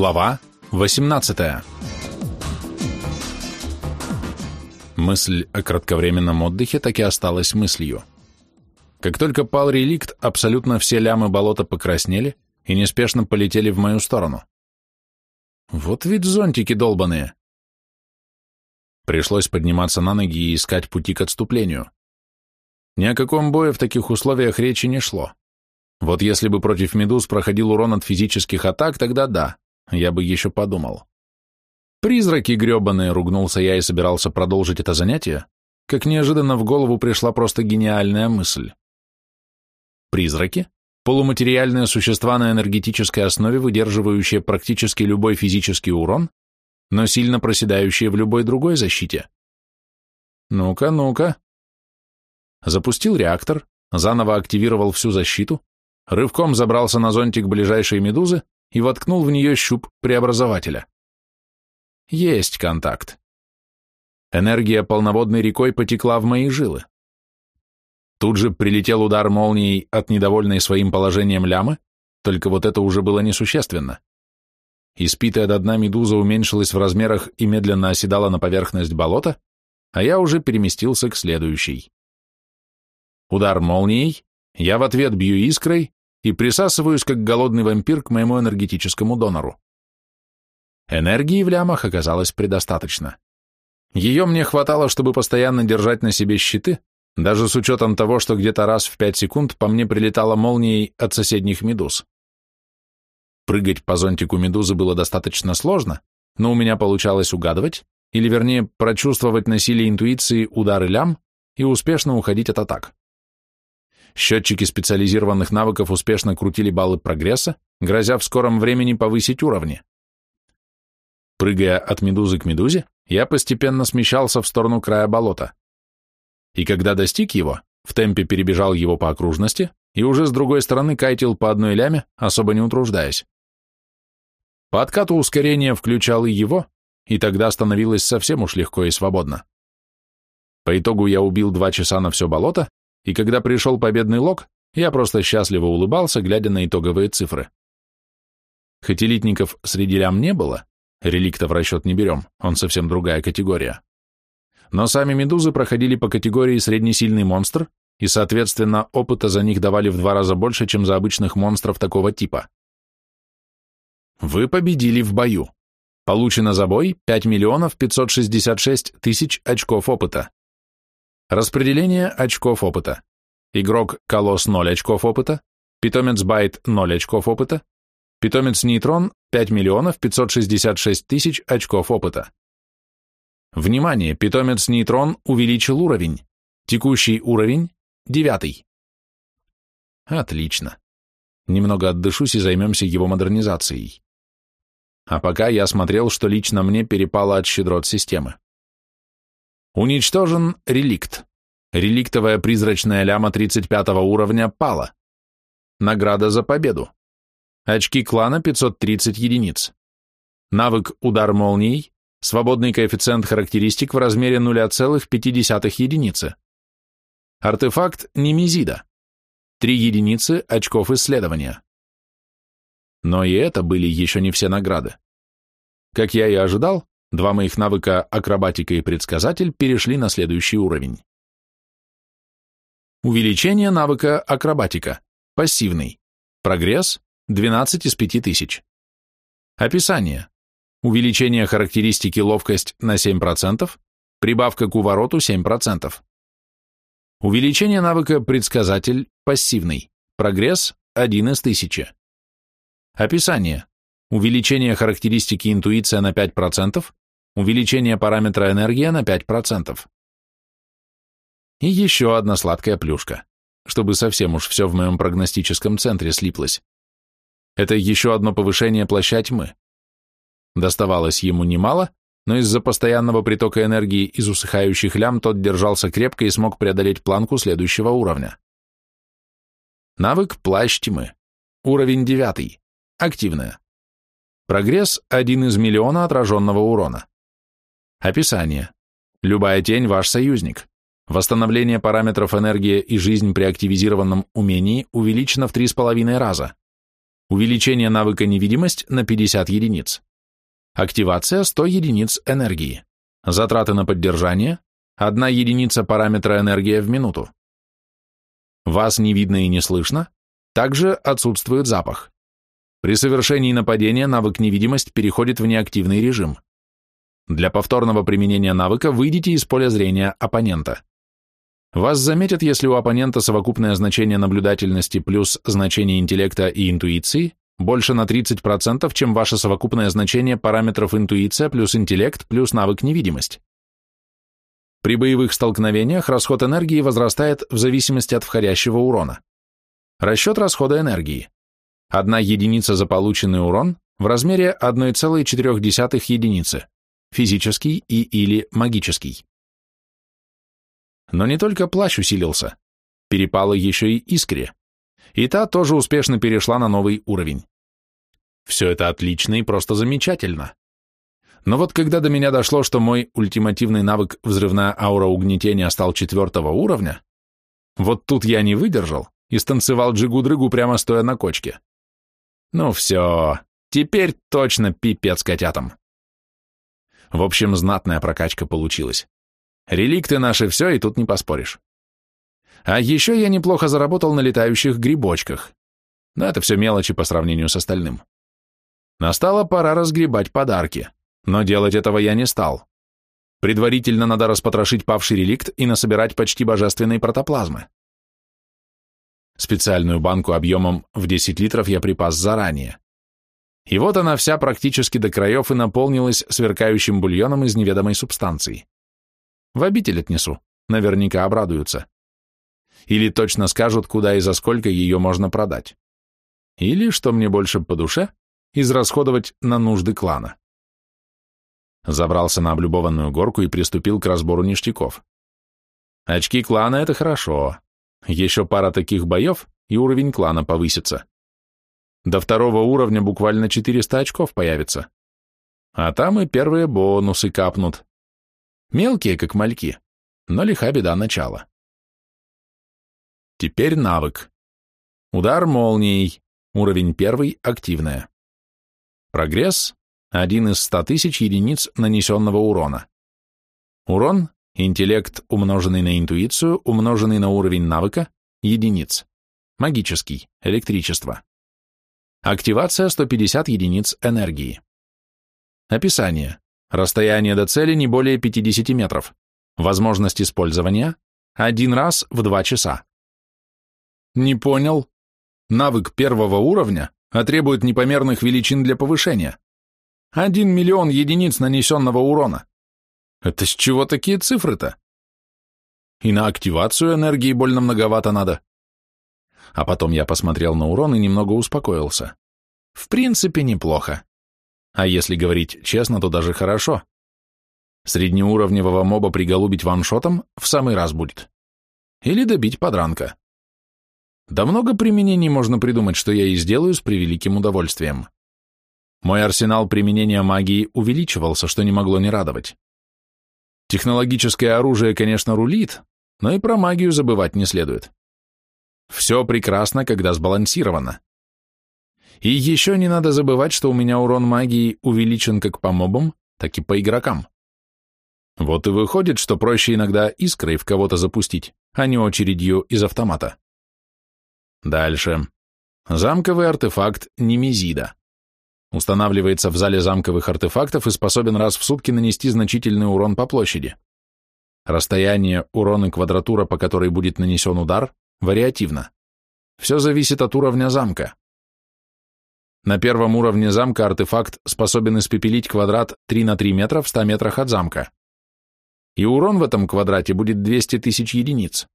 Глава 18 Мысль о кратковременном отдыхе так и осталась мыслью. Как только пал реликт, абсолютно все лямы болота покраснели и неспешно полетели в мою сторону. Вот ведь зонтики долбаные. Пришлось подниматься на ноги и искать пути к отступлению. Ни о каком бое в таких условиях речи не шло. Вот если бы против медуз проходил урон от физических атак, тогда да, я бы еще подумал. Призраки гребаные, ругнулся я и собирался продолжить это занятие, как неожиданно в голову пришла просто гениальная мысль. Призраки — полуматериальные существа на энергетической основе, выдерживающие практически любой физический урон, но сильно проседающие в любой другой защите. Ну-ка, ну-ка. Запустил реактор, заново активировал всю защиту, рывком забрался на зонтик ближайшей медузы и воткнул в нее щуп преобразователя. Есть контакт. Энергия полноводной рекой потекла в мои жилы. Тут же прилетел удар молнией от недовольной своим положением лямы, только вот это уже было несущественно. Испитая до дна медуза уменьшилась в размерах и медленно оседала на поверхность болота, а я уже переместился к следующей. Удар молнией, я в ответ бью искрой, и присасываюсь, как голодный вампир, к моему энергетическому донору. Энергии в лямах оказалось предостаточно. Ее мне хватало, чтобы постоянно держать на себе щиты, даже с учетом того, что где-то раз в пять секунд по мне прилетала молнией от соседних медуз. Прыгать по зонтику медузы было достаточно сложно, но у меня получалось угадывать, или вернее прочувствовать на силе интуиции удары лям и успешно уходить от атак. Счетчики специализированных навыков успешно крутили баллы прогресса, грозя в скором времени повысить уровни. Прыгая от медузы к медузе, я постепенно смещался в сторону края болота. И когда достиг его, в темпе перебежал его по окружности и уже с другой стороны кайтил по одной ляме, особо не утруждаясь. По откату ускорения включал и его, и тогда становилось совсем уж легко и свободно. По итогу я убил два часа на все болото, и когда пришел победный лог, я просто счастливо улыбался, глядя на итоговые цифры. Хоть элитников среди лям не было, реликта в расчет не берем, он совсем другая категория. Но сами медузы проходили по категории среднесильный монстр, и, соответственно, опыта за них давали в два раза больше, чем за обычных монстров такого типа. Вы победили в бою. Получено за бой 5 миллионов 566 тысяч очков опыта. Распределение очков опыта. Игрок Колосс 0 очков опыта, питомец Байт 0 очков опыта, питомец Нейтрон 5 миллионов 566 тысяч очков опыта. Внимание, питомец Нейтрон увеличил уровень. Текущий уровень – девятый. Отлично. Немного отдышусь и займемся его модернизацией. А пока я смотрел, что лично мне перепало от щедрот системы. Уничтожен реликт. Реликтовая призрачная ляма 35 уровня пала. Награда за победу. Очки клана 530 единиц. Навык «Удар молнией», свободный коэффициент характеристик в размере 0,5 единицы. Артефакт Немезида. 3 единицы очков исследования. Но и это были еще не все награды. Как я и ожидал, Два моих навыка акробатика и предсказатель перешли на следующий уровень. Увеличение навыка акробатика. Пассивный. Прогресс 12 из 5000. Описание. Увеличение характеристики ловкость на 7%, прибавка к увороту 7%. Увеличение навыка предсказатель пассивный. Прогресс 1 из 1000. Описание. Увеличение характеристики интуиция на 5%, увеличение параметра энергия на 5%. И еще одна сладкая плюшка, чтобы совсем уж все в моем прогностическом центре слиплось. Это еще одно повышение плаща тьмы. Доставалось ему немало, но из-за постоянного притока энергии из усыхающих лям тот держался крепко и смог преодолеть планку следующего уровня. Навык «Плащ тьмы». Уровень 9. Активная. Прогресс – один из миллиона отраженного урона. Описание. Любая тень – ваш союзник. Восстановление параметров энергия и жизнь при активизированном умении увеличено в 3,5 раза. Увеличение навыка невидимость на 50 единиц. Активация 100 единиц энергии. Затраты на поддержание – 1 единица параметра энергия в минуту. Вас не видно и не слышно, также отсутствует запах. При совершении нападения навык невидимость переходит в неактивный режим. Для повторного применения навыка выйдите из поля зрения оппонента. Вас заметят, если у оппонента совокупное значение наблюдательности плюс значение интеллекта и интуиции больше на 30%, чем ваше совокупное значение параметров интуиция плюс интеллект плюс навык невидимость. При боевых столкновениях расход энергии возрастает в зависимости от входящего урона. Расчет расхода энергии. Одна единица за полученный урон в размере 1,4 единицы, физический и или магический. Но не только плащ усилился, перепало еще и искре, и та тоже успешно перешла на новый уровень. Все это отлично и просто замечательно. Но вот когда до меня дошло, что мой ультимативный навык взрывная аура угнетения стал четвертого уровня, вот тут я не выдержал и станцевал джигу-дрыгу прямо стоя на кочке. Ну все, теперь точно пипец котятам. В общем, знатная прокачка получилась. Реликты наши все, и тут не поспоришь. А еще я неплохо заработал на летающих грибочках. Но это все мелочи по сравнению с остальным. Настала пора разгребать подарки, но делать этого я не стал. Предварительно надо распотрошить павший реликт и насобирать почти божественной протоплазмы. Специальную банку объемом в 10 литров я припас заранее. И вот она вся практически до краев и наполнилась сверкающим бульоном из неведомой субстанции. В обитель отнесу, наверняка обрадуются. Или точно скажут, куда и за сколько ее можно продать. Или, что мне больше по душе, израсходовать на нужды клана. Забрался на облюбованную горку и приступил к разбору ништяков. Очки клана — это хорошо. Еще пара таких боев, и уровень клана повысится. До второго уровня буквально 400 очков появится. А там и первые бонусы капнут. Мелкие, как мальки, но лиха беда начала. Теперь навык. Удар молнией. Уровень первый, активная. Прогресс – один из 100 тысяч единиц нанесенного урона. Урон – интеллект, умноженный на интуицию, умноженный на уровень навыка, единиц. Магический, электричество. Активация 150 единиц энергии. Описание. Расстояние до цели не более 50 метров. Возможность использования – один раз в два часа. Не понял. Навык первого уровня, а требует непомерных величин для повышения. Один миллион единиц нанесенного урона. Это с чего такие цифры-то? И на активацию энергии больно многовато надо. А потом я посмотрел на урон и немного успокоился. В принципе, неплохо. А если говорить честно, то даже хорошо. Среднеуровневого моба приголубить ваншотом в самый раз будет. Или добить подранка. Да много применений можно придумать, что я и сделаю с превеликим удовольствием. Мой арсенал применения магии увеличивался, что не могло не радовать. Технологическое оружие, конечно, рулит, но и про магию забывать не следует. Все прекрасно, когда сбалансировано. И еще не надо забывать, что у меня урон магии увеличен как по мобам, так и по игрокам. Вот и выходит, что проще иногда искрой в кого-то запустить, а не очередью из автомата. Дальше. Замковый артефакт Немезида. Устанавливается в зале замковых артефактов и способен раз в сутки нанести значительный урон по площади. Расстояние, урон и квадратура, по которой будет нанесен удар, вариативно. Все зависит от уровня замка. На первом уровне замка артефакт способен испепелить квадрат 3 на 3 метра в 100 метрах от замка. И урон в этом квадрате будет 200 тысяч единиц.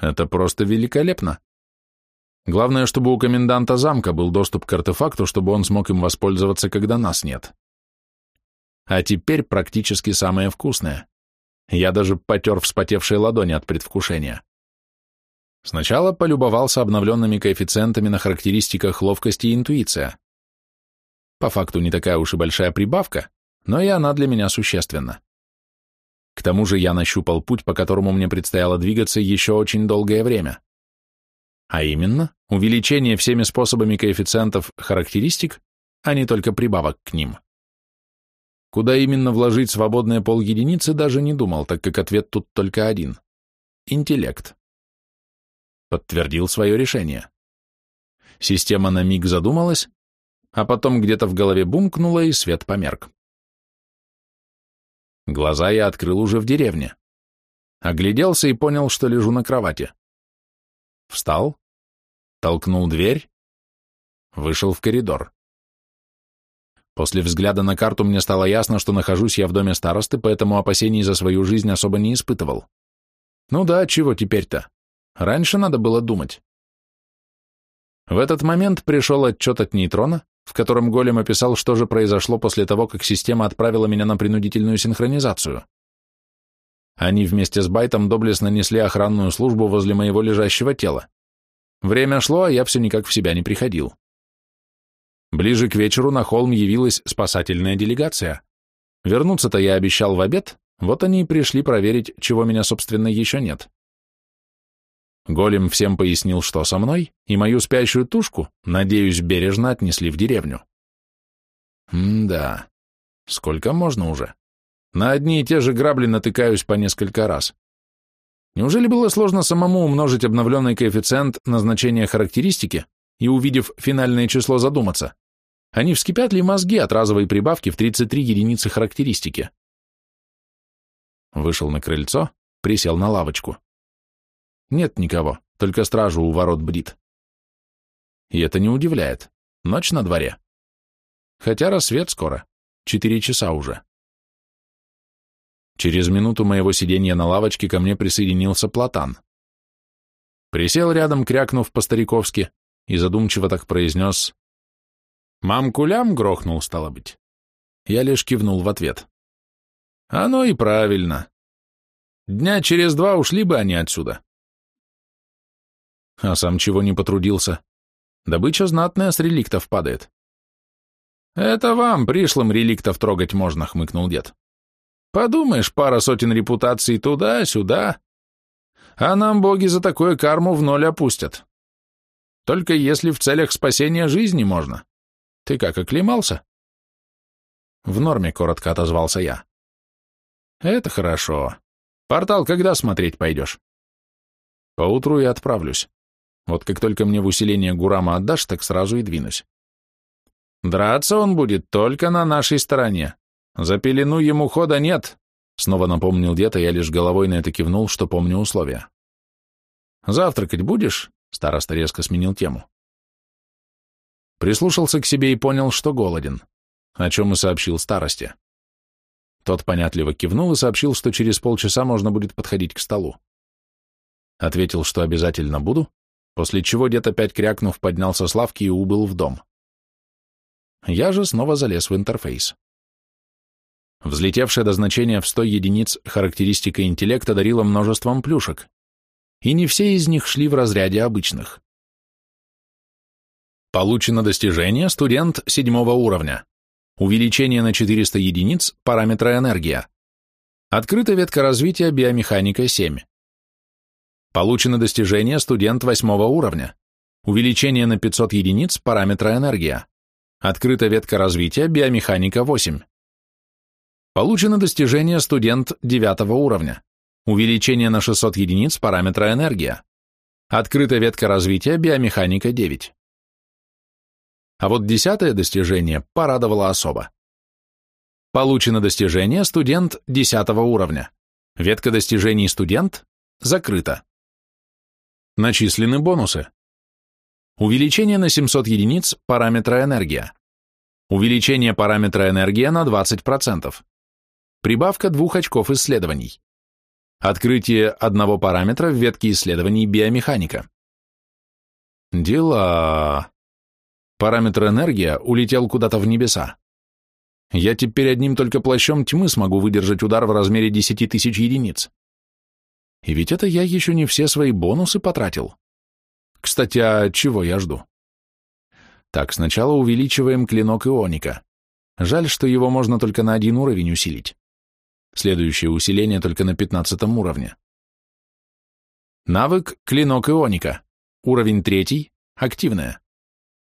Это просто великолепно. Главное, чтобы у коменданта замка был доступ к артефакту, чтобы он смог им воспользоваться, когда нас нет. А теперь практически самое вкусное. Я даже потер вспотевшие ладони от предвкушения. Сначала полюбовался обновленными коэффициентами на характеристиках ловкости и интуиция. По факту не такая уж и большая прибавка, но и она для меня существенна. К тому же я нащупал путь, по которому мне предстояло двигаться еще очень долгое время. А именно, увеличение всеми способами коэффициентов характеристик, а не только прибавок к ним. Куда именно вложить свободные полединицы, даже не думал, так как ответ тут только один – интеллект. Подтвердил свое решение. Система на миг задумалась, а потом где-то в голове бумкнула, и свет померк. Глаза я открыл уже в деревне. Огляделся и понял, что лежу на кровати. Встал, толкнул дверь, вышел в коридор. После взгляда на карту мне стало ясно, что нахожусь я в доме старосты, поэтому опасений за свою жизнь особо не испытывал. Ну да, чего теперь-то? Раньше надо было думать. В этот момент пришел отчет от нейтрона, в котором Голем описал, что же произошло после того, как система отправила меня на принудительную синхронизацию. Они вместе с Байтом доблестно несли охранную службу возле моего лежащего тела. Время шло, а я все никак в себя не приходил. Ближе к вечеру на холм явилась спасательная делегация. Вернуться-то я обещал в обед, вот они и пришли проверить, чего меня, собственно, еще нет. Голем всем пояснил, что со мной, и мою спящую тушку, надеюсь, бережно отнесли в деревню. М-да, сколько можно уже? На одни и те же грабли натыкаюсь по несколько раз. Неужели было сложно самому умножить обновленный коэффициент назначения характеристики и, увидев финальное число, задуматься, а не вскипят ли мозги от разовой прибавки в 33 единицы характеристики? Вышел на крыльцо, присел на лавочку. Нет никого, только стражу у ворот брит. И это не удивляет. Ночь на дворе. Хотя рассвет скоро. Четыре часа уже. Через минуту моего сидения на лавочке ко мне присоединился Платан. Присел рядом, крякнув по-стариковски, и задумчиво так произнес «Мам-кулям грохнул, стало быть». Я лишь кивнул в ответ. «Оно и правильно. Дня через два ушли бы они отсюда. А сам чего не потрудился? Добыча знатная с реликтов падает. Это вам, пришлым, реликтов трогать можно, хмыкнул дед. Подумаешь, пара сотен репутаций туда-сюда. А нам боги за такое карму в ноль опустят. Только если в целях спасения жизни можно. Ты как, оклемался? В норме, коротко отозвался я. Это хорошо. Портал когда смотреть пойдешь? Поутру и отправлюсь. Вот как только мне в усиление Гурама отдашь, так сразу и двинусь. Драться он будет только на нашей стороне. За пелену ему хода нет, снова напомнил дед, а я лишь головой на это кивнул, что помню условия. Завтракать будешь? Староста резко сменил тему. Прислушался к себе и понял, что голоден, о чем и сообщил старости. Тот понятливо кивнул и сообщил, что через полчаса можно будет подходить к столу. Ответил, что обязательно буду, после чего дед опять крякнув поднялся с лавки и убыл в дом. Я же снова залез в интерфейс. Взлетевшая до значения в 100 единиц характеристика интеллекта дарила множеством плюшек, и не все из них шли в разряде обычных. Получено достижение студент седьмого уровня. Увеличение на 400 единиц параметра энергия. Открыта ветка развития биомеханика 7. Получено достижение студент восьмого уровня. Увеличение на 500 единиц параметра энергия. Открыта ветка развития биомеханика 8. Получено достижение студент девятого уровня. Увеличение на 600 единиц параметра энергия. Открыта ветка развития биомеханика 9. А вот десятое достижение порадовало особо. Получено достижение студент десятого уровня. Ветка достижений студент закрыта. Начислены бонусы. Увеличение на 700 единиц параметра энергия. Увеличение параметра энергия на 20%. Прибавка двух очков исследований. Открытие одного параметра в ветке исследований биомеханика. Дела. Параметр энергия улетел куда-то в небеса. Я теперь одним только плащом тьмы смогу выдержать удар в размере 10 тысяч единиц. И ведь это я еще не все свои бонусы потратил. Кстати, а чего я жду? Так, сначала увеличиваем клинок ионика. Жаль, что его можно только на один уровень усилить. Следующее усиление только на 15 уровне. Навык клинок ионика. Уровень третий, Активное.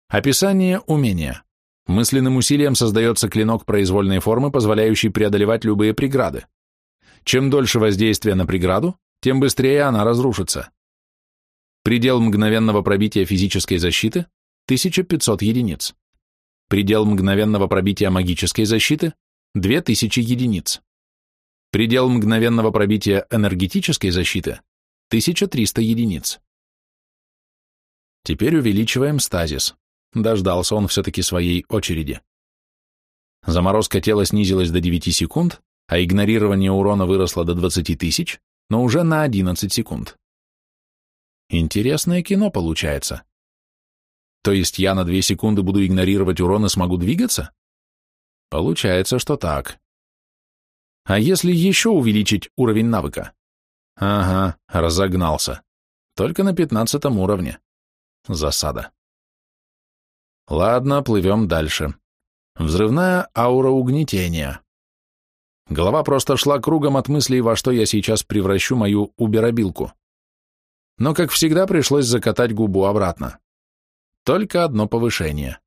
Описание умения. Мысленным усилием создается клинок произвольной формы, позволяющий преодолевать любые преграды. Чем дольше воздействие на преграду, тем быстрее она разрушится. Предел мгновенного пробития физической защиты – 1500 единиц. Предел мгновенного пробития магической защиты – 2000 единиц. Предел мгновенного пробития энергетической защиты – 1300 единиц. Теперь увеличиваем стазис. Дождался он все-таки своей очереди. Заморозка тела снизилась до 9 секунд, а игнорирование урона выросло до 20 тысяч, но уже на 11 секунд. Интересное кино получается. То есть я на 2 секунды буду игнорировать урон и смогу двигаться? Получается, что так. А если еще увеличить уровень навыка? Ага, разогнался. Только на 15 уровне. Засада. Ладно, плывем дальше. Взрывная аура угнетения. Голова просто шла кругом от мыслей, во что я сейчас превращу мою уберобилку. Но, как всегда, пришлось закатать губу обратно. Только одно повышение,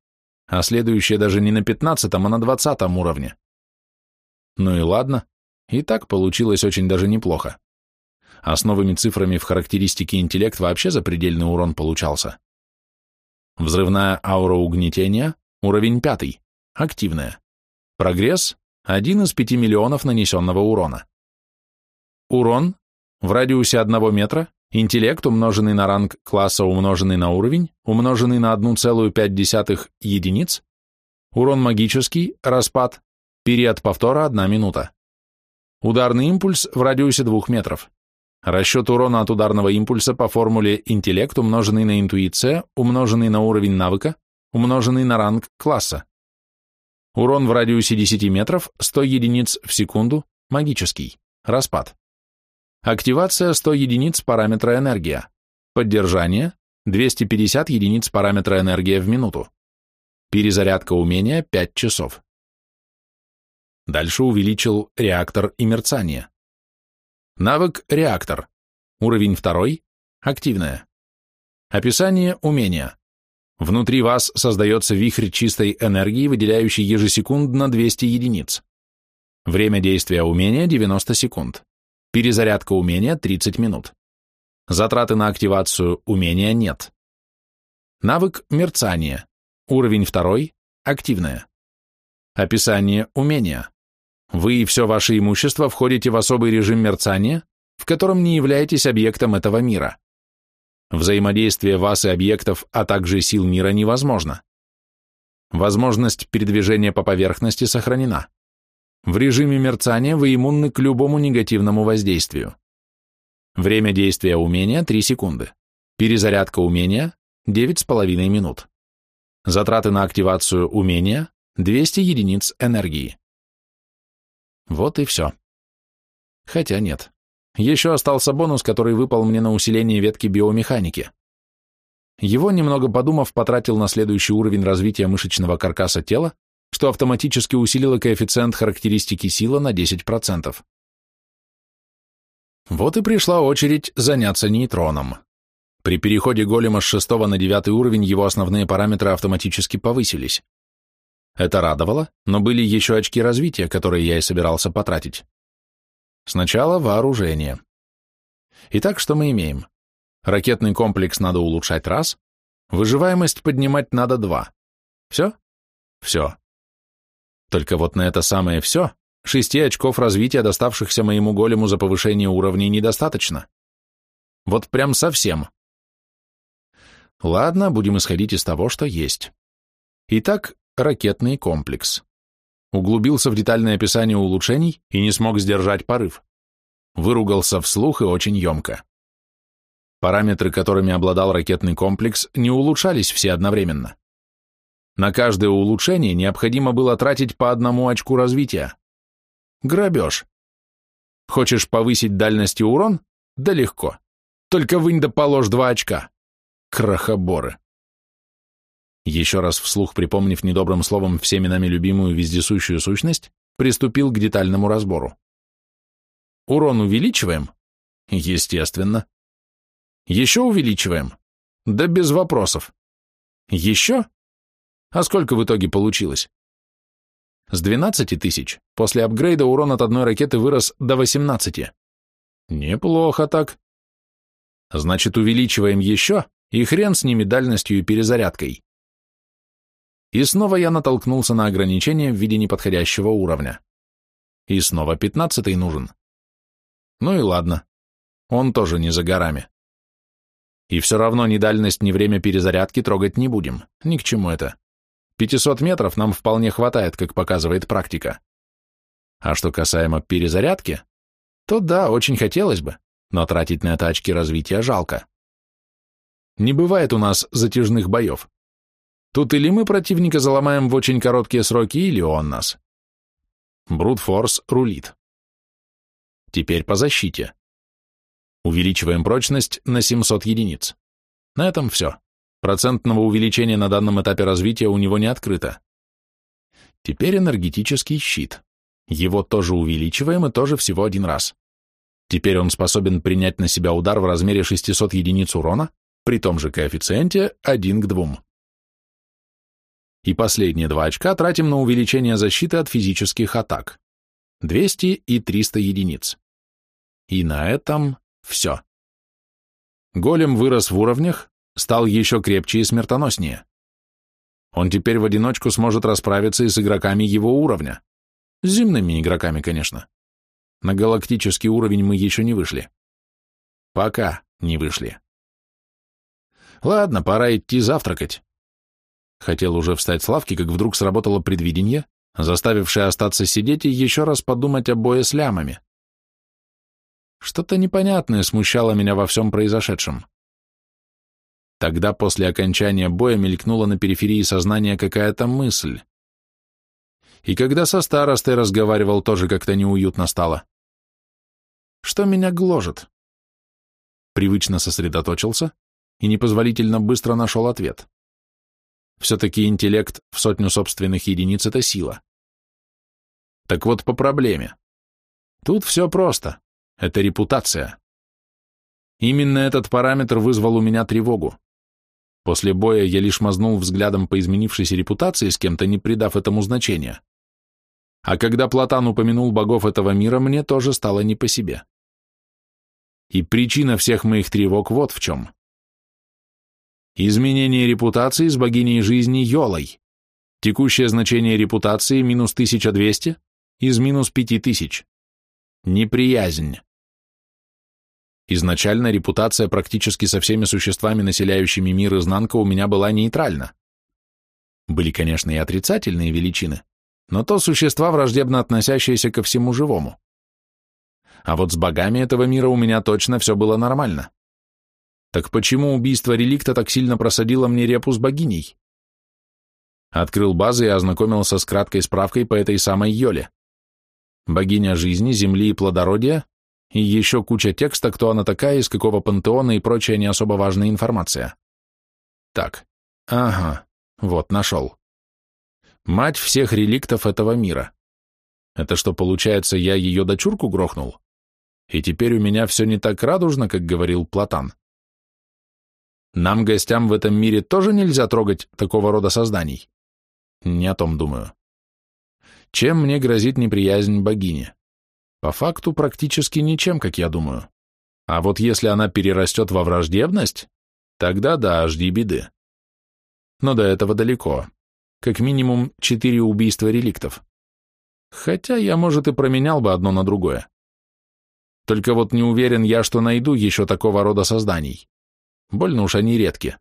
а следующее даже не на пятнадцатом, а на двадцатом уровне. Ну и ладно, и так получилось очень даже неплохо. А с новыми цифрами в характеристике интеллект вообще запредельный урон получался. Взрывная аура угнетения, уровень пятый, активная. Прогресс один из пяти миллионов нанесенного урона. Урон в радиусе одного метра, интеллект, умноженный на ранг класса, умноженный на уровень, умноженный на 1,5 единиц, урон магический, распад, период повтора 1 минута. Ударный импульс в радиусе 2 метров. Расчет урона от ударного импульса по формуле интеллект, умноженный на интуиция, умноженный на уровень навыка, умноженный на ранг класса. Урон в радиусе 10 метров, 100 единиц в секунду, магический, распад. Активация 100 единиц параметра энергия. Поддержание 250 единиц параметра энергия в минуту. Перезарядка умения 5 часов. Дальше увеличил реактор и мерцание. Навык реактор. Уровень 2. Активное. Описание умения. Внутри вас создается вихрь чистой энергии, выделяющий ежесекундно 200 единиц. Время действия умения 90 секунд. Перезарядка умения 30 минут. Затраты на активацию умения нет. Навык мерцания. Уровень 2. Активное. Описание умения. Вы и все ваше имущество входите в особый режим мерцания, в котором не являетесь объектом этого мира. Взаимодействие вас и объектов, а также сил мира невозможно. Возможность передвижения по поверхности сохранена. В режиме мерцания вы иммунны к любому негативному воздействию. Время действия умения 3 секунды. Перезарядка умения 9,5 минут. Затраты на активацию умения 200 единиц энергии. Вот и все. Хотя нет. Еще остался бонус, который выпал мне на усиление ветки биомеханики. Его, немного подумав, потратил на следующий уровень развития мышечного каркаса тела, что автоматически усилило коэффициент характеристики сила на 10%. Вот и пришла очередь заняться нейтроном. При переходе голема с 6 на 9 уровень его основные параметры автоматически повысились. Это радовало, но были еще очки развития, которые я и собирался потратить. Сначала вооружение. Итак, что мы имеем? Ракетный комплекс надо улучшать раз, выживаемость поднимать надо два. Все? Все. Только вот на это самое все шести очков развития, доставшихся моему голему за повышение уровней, недостаточно. Вот прям совсем. Ладно, будем исходить из того, что есть. Итак, ракетный комплекс углубился в детальное описание улучшений и не смог сдержать порыв. Выругался вслух и очень емко. Параметры, которыми обладал ракетный комплекс, не улучшались все одновременно. На каждое улучшение необходимо было тратить по одному очку развития. Грабеж. Хочешь повысить дальность и урон? Да легко. Только вынь да положь два очка. Крохоборы. Еще раз вслух припомнив недобрым словом всеми нами любимую вездесущую сущность, приступил к детальному разбору. Урон увеличиваем? Естественно. Еще увеличиваем? Да без вопросов. Еще? А сколько в итоге получилось? С 12 тысяч после апгрейда урон от одной ракеты вырос до 18. Неплохо так. Значит, увеличиваем еще, и хрен с ними дальностью и перезарядкой. И снова я натолкнулся на ограничение в виде неподходящего уровня. И снова пятнадцатый нужен. Ну и ладно. Он тоже не за горами. И все равно ни дальность, ни время перезарядки трогать не будем. Ни к чему это. 500 метров нам вполне хватает, как показывает практика. А что касаемо перезарядки, то да, очень хотелось бы, но тратить на это очки развития жалко. Не бывает у нас затяжных боев. Тут или мы противника заломаем в очень короткие сроки, или он нас. Брутфорс рулит. Теперь по защите. Увеличиваем прочность на 700 единиц. На этом все. Процентного увеличения на данном этапе развития у него не открыто. Теперь энергетический щит. Его тоже увеличиваем и тоже всего один раз. Теперь он способен принять на себя удар в размере 600 единиц урона, при том же коэффициенте 1 к 2. И последние два очка тратим на увеличение защиты от физических атак. 200 и 300 единиц. И на этом все. Голем вырос в уровнях, стал еще крепче и смертоноснее. Он теперь в одиночку сможет расправиться и с игроками его уровня. С земными игроками, конечно. На галактический уровень мы еще не вышли. Пока не вышли. Ладно, пора идти завтракать. Хотел уже встать с лавки, как вдруг сработало предвидение, заставившее остаться сидеть и еще раз подумать о бое с лямами. Что-то непонятное смущало меня во всем произошедшем. Тогда после окончания боя мелькнула на периферии сознания какая-то мысль. И когда со старостой разговаривал, тоже как-то неуютно стало. Что меня гложет? Привычно сосредоточился и непозволительно быстро нашел ответ. Все-таки интеллект в сотню собственных единиц — это сила. Так вот по проблеме. Тут все просто. Это репутация. Именно этот параметр вызвал у меня тревогу. После боя я лишь мазнул взглядом по изменившейся репутации с кем-то, не придав этому значения. А когда Платан упомянул богов этого мира, мне тоже стало не по себе. И причина всех моих тревог вот в чем. Изменение репутации с богиней жизни Йолой. Текущее значение репутации минус 1200 из минус 5000. Неприязнь. Изначально репутация практически со всеми существами, населяющими мир изнанка, у меня была нейтральна. Были, конечно, и отрицательные величины, но то существа, враждебно относящиеся ко всему живому. А вот с богами этого мира у меня точно все было нормально. Так почему убийство реликта так сильно просадило мне репу с богиней? Открыл базы и ознакомился с краткой справкой по этой самой Йоле. Богиня жизни, земли и плодородия, и еще куча текста, кто она такая, из какого пантеона и прочая не особо важная информация. Так, ага, вот, нашел. Мать всех реликтов этого мира. Это что, получается, я ее дочурку грохнул? И теперь у меня все не так радужно, как говорил Платан. Нам, гостям в этом мире, тоже нельзя трогать такого рода созданий? Не о том думаю. Чем мне грозит неприязнь богини? По факту практически ничем, как я думаю. А вот если она перерастет во враждебность, тогда да, жди беды. Но до этого далеко. Как минимум четыре убийства реликтов. Хотя я, может, и променял бы одно на другое. Только вот не уверен я, что найду еще такого рода созданий. Больно уж они редки.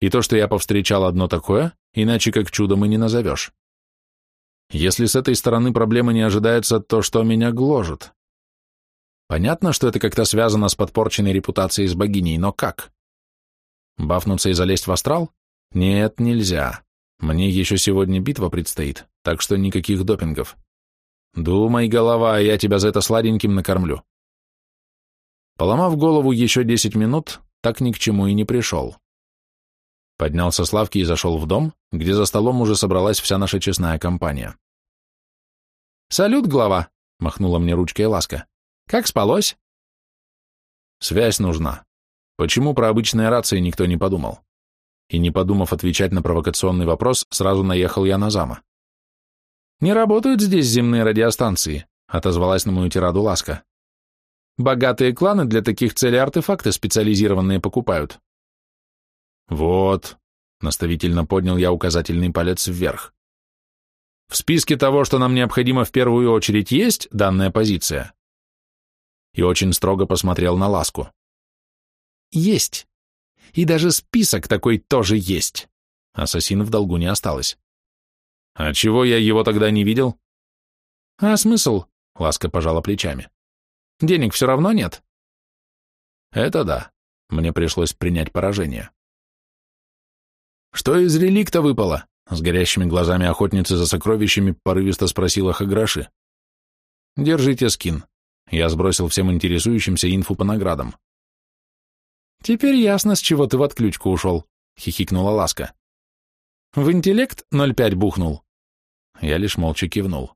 И то, что я повстречал одно такое, иначе как чудом и не назовешь. Если с этой стороны проблемы не ожидается, то что меня гложет? Понятно, что это как-то связано с подпорченной репутацией с богиней, но как? Бафнуться и залезть в астрал? Нет, нельзя. Мне еще сегодня битва предстоит, так что никаких допингов. Думай, голова, я тебя за это сладеньким накормлю. Поломав голову еще десять минут, так ни к чему и не пришел. Поднялся с лавки и зашел в дом, где за столом уже собралась вся наша честная компания. «Салют, глава!» — махнула мне ручкой Ласка. «Как спалось?» «Связь нужна. Почему про обычные рации никто не подумал?» И не подумав отвечать на провокационный вопрос, сразу наехал я на зама. «Не работают здесь земные радиостанции», — отозвалась на мою тираду Ласка. «Богатые кланы для таких целей артефакты специализированные покупают». «Вот», — наставительно поднял я указательный палец вверх. «В списке того, что нам необходимо в первую очередь, есть данная позиция?» И очень строго посмотрел на Ласку. «Есть. И даже список такой тоже есть». Ассасин в долгу не осталось. «А чего я его тогда не видел?» «А смысл?» — Ласка пожала плечами. «Денег все равно нет?» «Это да. Мне пришлось принять поражение». «Что из реликта выпало?» — с горящими глазами охотницы за сокровищами порывисто спросила Хаграши. «Держите скин». Я сбросил всем интересующимся инфу по наградам. «Теперь ясно, с чего ты в отключку ушел», — хихикнула Ласка. «В интеллект 0,5 бухнул?» Я лишь молча кивнул.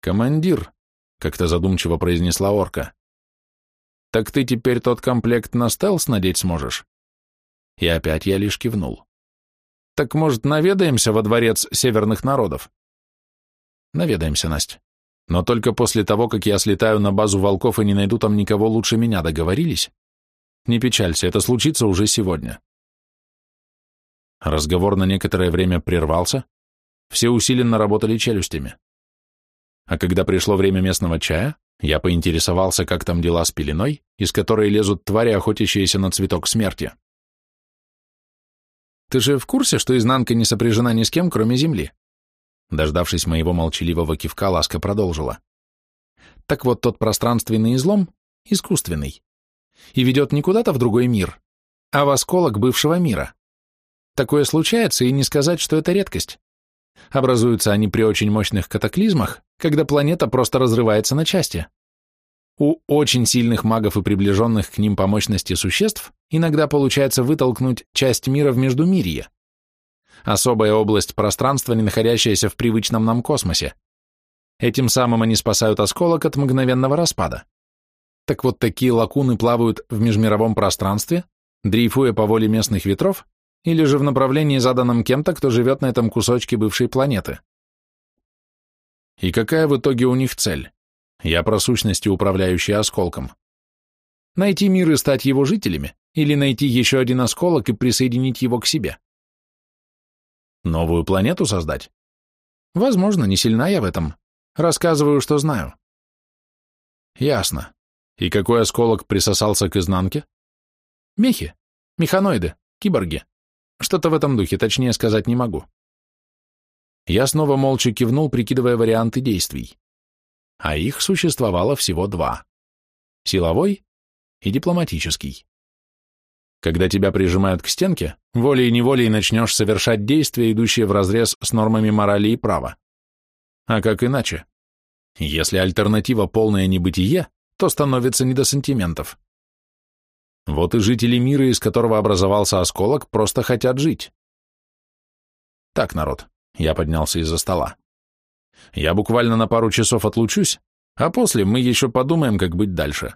«Командир», — как-то задумчиво произнесла орка, — «так ты теперь тот комплект на стелс надеть сможешь?» И опять я лишь кивнул. «Так, может, наведаемся во дворец северных народов?» «Наведаемся, Настя. Но только после того, как я слетаю на базу волков и не найду там никого лучше меня, договорились? Не печалься, это случится уже сегодня». Разговор на некоторое время прервался, все усиленно работали челюстями. А когда пришло время местного чая, я поинтересовался, как там дела с пеленой, из которой лезут твари, охотящиеся на цветок смерти. «Ты же в курсе, что изнанка не сопряжена ни с кем, кроме Земли?» Дождавшись моего молчаливого кивка, Ласка продолжила. «Так вот, тот пространственный излом искусственный и ведет не куда-то в другой мир, а в осколок бывшего мира. Такое случается, и не сказать, что это редкость. Образуются они при очень мощных катаклизмах, когда планета просто разрывается на части. У очень сильных магов и приближенных к ним по мощности существ иногда получается вытолкнуть часть мира в Междумирье. Особая область пространства, не находящаяся в привычном нам космосе. Этим самым они спасают осколок от мгновенного распада. Так вот, такие лакуны плавают в межмировом пространстве, дрейфуя по воле местных ветров или же в направлении, заданном кем-то, кто живет на этом кусочке бывшей планеты. И какая в итоге у них цель? Я про сущности, управляющие осколком. Найти мир и стать его жителями, или найти еще один осколок и присоединить его к себе. Новую планету создать? Возможно, не сильна я в этом. Рассказываю, что знаю. Ясно. И какой осколок присосался к изнанке? Мехи, механоиды, киборги. Что-то в этом духе, точнее сказать не могу. Я снова молча кивнул, прикидывая варианты действий. А их существовало всего два. Силовой и дипломатический. Когда тебя прижимают к стенке, волей-неволей начнешь совершать действия, идущие вразрез с нормами морали и права. А как иначе? Если альтернатива полное небытие, то становится не до сантиментов. Вот и жители мира, из которого образовался осколок, просто хотят жить. Так, народ, я поднялся из-за стола. Я буквально на пару часов отлучусь, а после мы еще подумаем, как быть дальше.